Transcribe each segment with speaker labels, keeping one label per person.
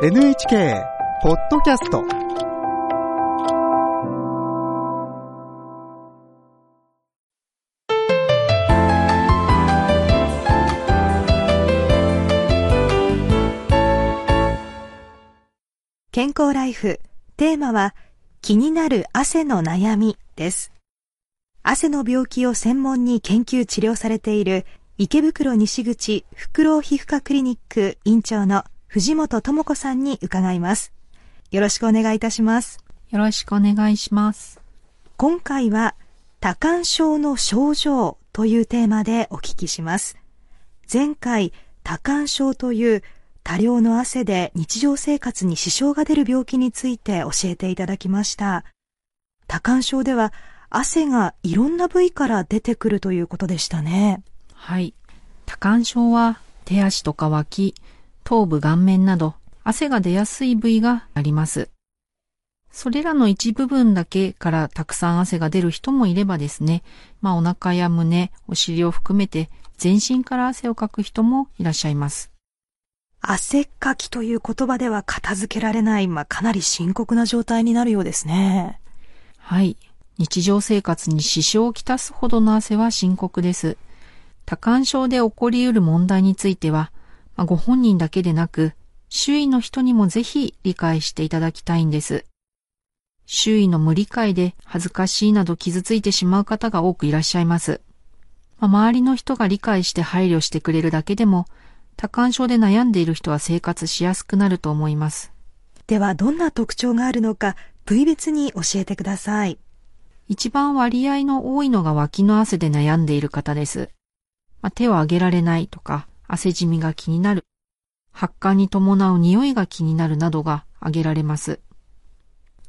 Speaker 1: NHK ポッドキャスト
Speaker 2: 健康ライフ。テーマは気になる汗の悩みです。汗の病気を専門に研究治療されている池袋西口フクロウ皮膚科クリニック院長の藤本智子さんに伺います。よろしくお願いいたします。
Speaker 3: よろしくお願いします。
Speaker 2: 今回は多汗症の症状というテーマでお聞きします。前回、多汗症という多量の汗で日常生活に支障が出る病気について教えていただきました。多汗症では汗がいろんな部位から出てくるということでしたね。
Speaker 3: はい。多汗症は手足とか脇、頭部顔面など汗が出やすい部位があります。それらの一部分だけからたくさん汗が出る人もいればですね、まあお腹や胸、お尻を含めて全身から汗をかく人もいらっしゃいます。
Speaker 2: 汗っかきという言葉では片付けられない、まあ、かなり深刻な状態になるようですね。
Speaker 3: はい。日常生活に支障をきたすほどの汗は深刻です。多汗症で起こり得る問題については、まあ、ご本人だけでなく、周囲の人にもぜひ理解していただきたいんです。周囲の無理解で恥ずかしいなど傷ついてしまう方が多くいらっしゃいます。まあ、周りの人が理解して配慮してくれるだけでも、多汗症で悩んでいる人は生活しやすくなると思います。
Speaker 2: では、どんな特徴があるのか、部位別に教えてください。
Speaker 3: 一番割合の多いのが脇の汗で悩んでいる方です。まあ、手を上げられないとか、汗じみが気になる、発汗に伴う匂いが気になるなどが挙げられます。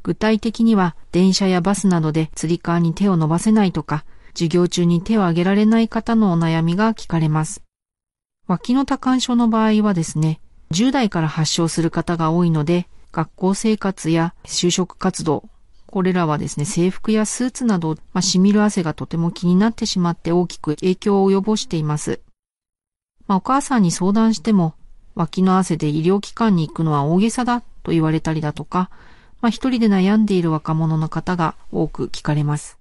Speaker 3: 具体的には、電車やバスなどでつり革に手を伸ばせないとか、授業中に手を上げられない方のお悩みが聞かれます。脇の多汗症の場合はですね、10代から発症する方が多いので、学校生活や就職活動、これらはですね、制服やスーツなど、まあ、染みる汗がとても気になってしまって大きく影響を及ぼしています。まあ、お母さんに相談しても、脇の汗で医療機関に行くのは大げさだと言われたりだとか、まあ、一人で悩んでいる若者の方が多く聞かれます。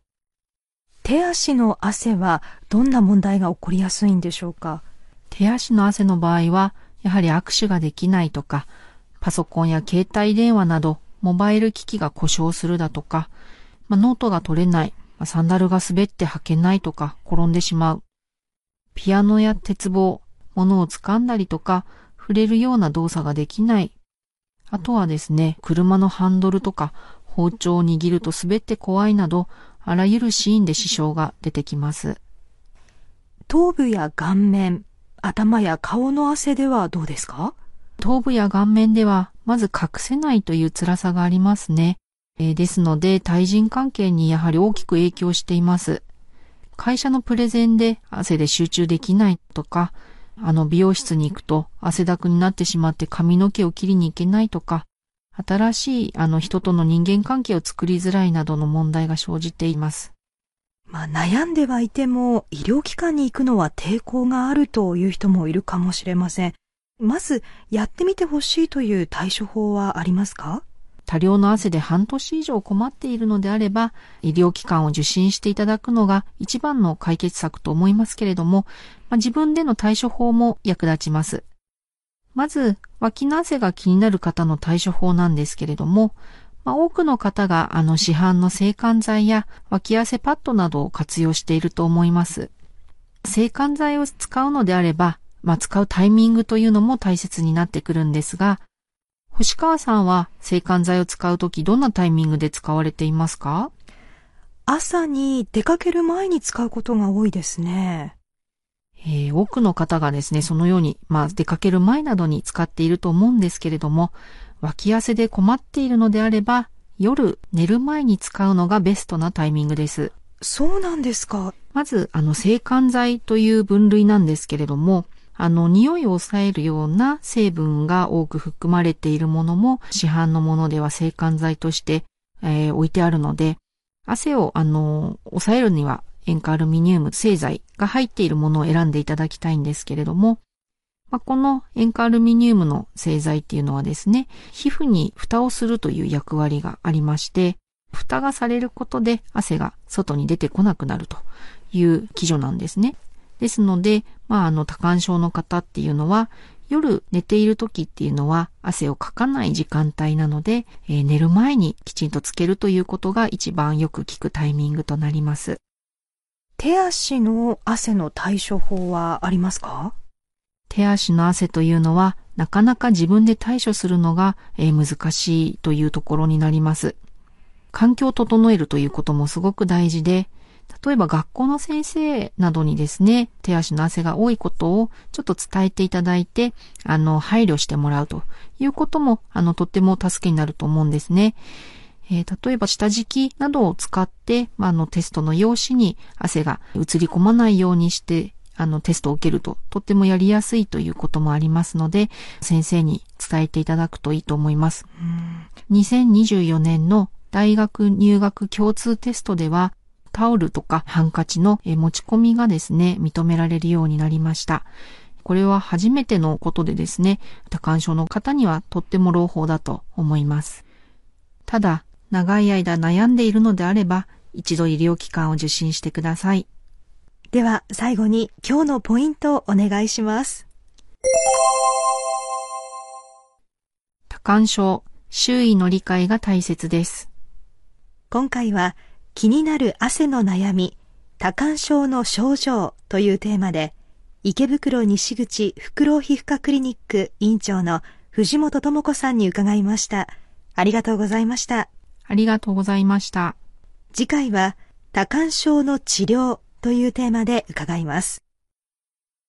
Speaker 2: 手足の汗はどんな問題が起こりやすいんでしょうか？
Speaker 3: 手足の汗の場合は、やはり握手ができないとか、パソコンや携帯電話など、モバイル機器が故障するだとか、まあ、ノートが取れない、まあ、サンダルが滑って履けないとか、転んでしまう。ピアノや鉄棒、物を掴んだりとか、触れるような動作ができない。あとはですね、車のハンドルとか、包丁を握ると滑って怖いなど、あらゆるシーンで支障が出てきます。
Speaker 2: 頭部や顔面、頭や顔の汗ではどうですか？
Speaker 3: 頭部や顔面では、まず隠せないという辛さがありますね。えーですので、対人関係にやはり大きく影響しています。会社のプレゼンで汗で集中できないとか、あの美容室に行くと汗だくになってしまって髪の毛を切りに行けないとか、新しいあの人との人間関係を作りづらいなどの問題が生じています。
Speaker 2: まあ、悩んではいても医療機関に行くのは抵抗があるという人もいるかもしれません。まずやってみてほしいという対処法はありますか？
Speaker 3: 多量の汗で半年以上困っているのであれば、医療機関を受診していただくのが一番の解決策と思いますけれども、まあ、自分での対処法も役立ちます。まず、脇の汗が気になる方の対処法なんですけれども、まあ、多くの方があの市販の制汗剤や脇汗パッドなどを活用していると思います。制汗剤を使うのであれば、まあ、使うタイミングというのも大切になってくるんですが、星川さんは制汗剤を使うときどんなタイミングで使われていますか？
Speaker 2: 朝に出かける前に使うことが多いですね。
Speaker 3: えー多くの方がですね、そのように、まあ、出かける前などに使っていると思うんですけれども、脇汗で困っているのであれば、夜寝る前に使うのがベストなタイミングです。
Speaker 2: そうなんですか。
Speaker 3: まず、あの、制汗剤という分類なんですけれども、あの、匂いを抑えるような成分が多く含まれているものも、市販のものでは制汗剤として、えー置いてあるので、汗を、あの、抑えるには、塩化アルミニウム製剤が入っているものを選んでいただきたいんですけれども、まあ、この塩化アルミニウムの製剤っていうのはですね、皮膚に蓋をするという役割がありまして、蓋がされることで汗が外に出てこなくなるという基準なんですね。ですので、まあ、あの、多汗症の方っていうのは、夜寝ている時っていうのは汗をかかない時間帯なので、えー、寝る前にきちんとつけるということが一番よく効くタイミングとなります。
Speaker 2: 手足の汗の対処法はありますか？
Speaker 3: 手足の汗というのはなかなか自分で対処するのが、えー、難しいというところになります。環境を整えるということもすごく大事で、例えば学校の先生などにですね、手足の汗が多いことをちょっと伝えていただいて、あの、配慮してもらうということも、あの、とっても助けになると思うんですね。えー、例えば下敷きなどを使って、まあ、あの、テストの用紙に汗が映り込まないようにして、あの、テストを受けると、とってもやりやすいということもありますので、先生に伝えていただくといいと思います。2024年の大学入学共通テストでは、タオルとかハンカチの持ち込みがですね、認められるようになりました。これは初めてのことでですね、多感症の方にはとっても朗報だと思います。ただ、長い間悩んでいるのであれば、一度医療機関を受診してください。
Speaker 2: では、最後に今日のポイントをお願いします。
Speaker 3: 多感症、周囲の理解が大切です。
Speaker 2: 今回は、気になる汗の悩み、多汗症の症状というテーマで、池袋西口フ老皮膚科クリニック院長の藤本智子さんに伺いました。ありがとうございました。
Speaker 3: ありがとうございました。
Speaker 2: 次回は、多汗症の治療というテーマで伺います。